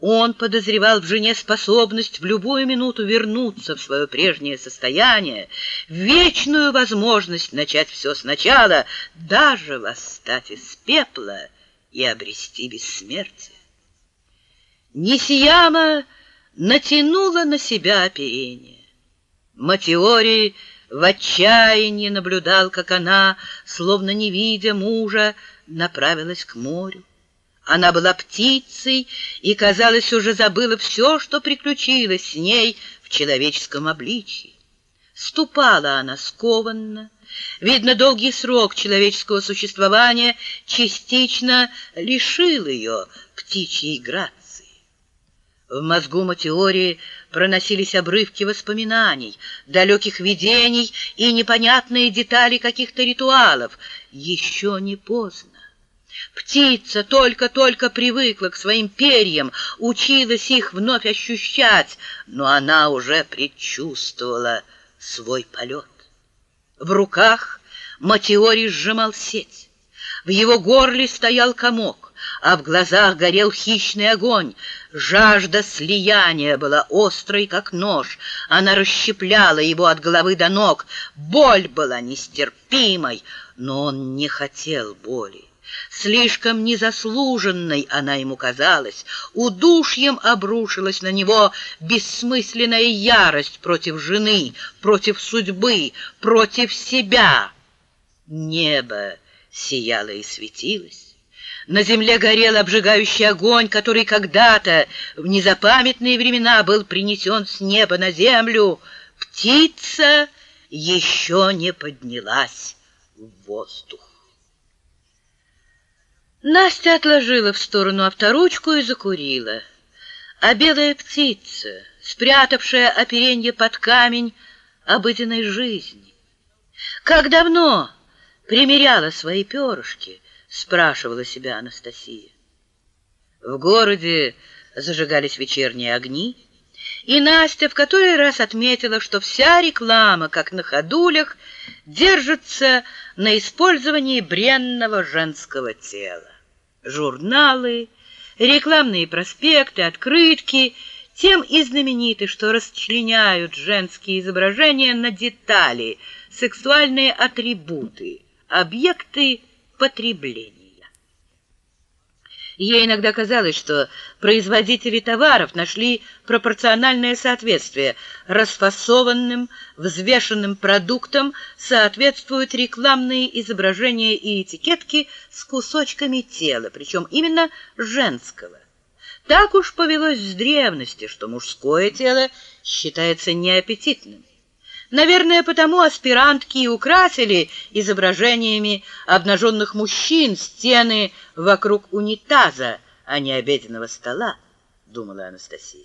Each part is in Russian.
Он подозревал в жене способность в любую минуту вернуться в свое прежнее состояние, вечную возможность начать все сначала, даже восстать из пепла и обрести бессмертие. Нисияма натянула на себя оперение. Матиори в отчаянии наблюдал, как она, словно не видя мужа, направилась к морю. Она была птицей и, казалось, уже забыла все, что приключилось с ней в человеческом обличье. Ступала она скованно. Видно, долгий срок человеческого существования частично лишил ее птичьей грации. В мозгу Матеории проносились обрывки воспоминаний, далеких видений и непонятные детали каких-то ритуалов. Еще не поздно. Птица только-только привыкла к своим перьям, училась их вновь ощущать, но она уже предчувствовала свой полет. В руках Матиори сжимал сеть. В его горле стоял комок, а в глазах горел хищный огонь. Жажда слияния была острой, как нож. Она расщепляла его от головы до ног. Боль была нестерпимой, но он не хотел боли. Слишком незаслуженной она ему казалась. Удушьем обрушилась на него бессмысленная ярость против жены, против судьбы, против себя. Небо сияло и светилось. На земле горел обжигающий огонь, который когда-то в незапамятные времена был принесен с неба на землю. Птица еще не поднялась в воздух. Настя отложила в сторону авторучку и закурила. А белая птица, спрятавшая оперенье под камень обыденной жизни, как давно примеряла свои перышки, спрашивала себя Анастасия. В городе зажигались вечерние огни, и Настя в который раз отметила, что вся реклама, как на ходулях, держится на использовании бренного женского тела. Журналы, рекламные проспекты, открытки тем и знамениты, что расчленяют женские изображения на детали, сексуальные атрибуты, объекты потребления. Ей иногда казалось, что производители товаров нашли пропорциональное соответствие. Расфасованным, взвешенным продуктам соответствуют рекламные изображения и этикетки с кусочками тела, причем именно женского. Так уж повелось с древности, что мужское тело считается неаппетитным. Наверное, потому аспирантки и украсили изображениями обнаженных мужчин стены вокруг унитаза, а не обеденного стола, думала Анастасия.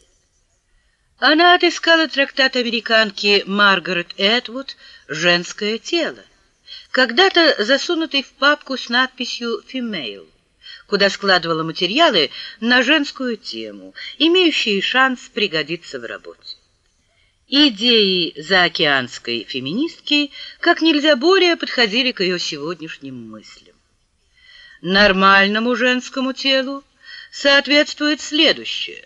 Она отыскала трактат американки Маргарет Эдвуд «Женское тело», когда-то засунутый в папку с надписью «Female», куда складывала материалы на женскую тему, имеющие шанс пригодиться в работе. Идеи заокеанской феминистки как нельзя более подходили к ее сегодняшним мыслям. Нормальному женскому телу соответствует следующее.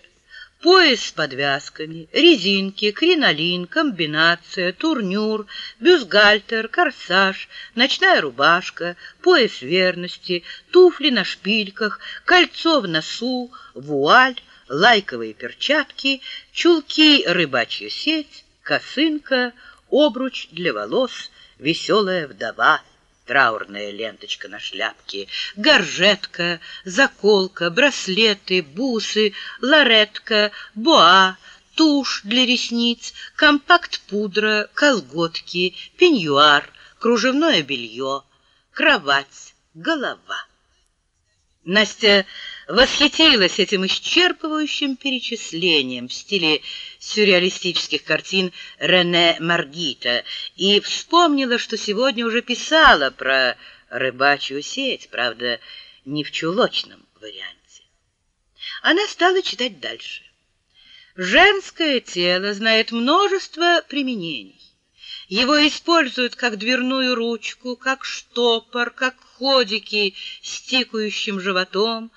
Пояс с подвязками, резинки, кринолин, комбинация, турнюр, бюстгальтер, корсаж, ночная рубашка, пояс верности, туфли на шпильках, кольцо в носу, вуаль, лайковые перчатки, чулки, рыбачья сеть, косынка, обруч для волос, веселая вдова, траурная ленточка на шляпке, горжетка, заколка, браслеты, бусы, ларетка, боа, тушь для ресниц, компакт-пудра, колготки, пеньюар, кружевное белье, кровать, голова. Настя восхитилась этим исчерпывающим перечислением в стиле сюрреалистических картин Рене Маргита и вспомнила, что сегодня уже писала про рыбачью сеть, правда, не в чулочном варианте. Она стала читать дальше. Женское тело знает множество применений. Его используют как дверную ручку, как штопор, как ходики с тикающим животом,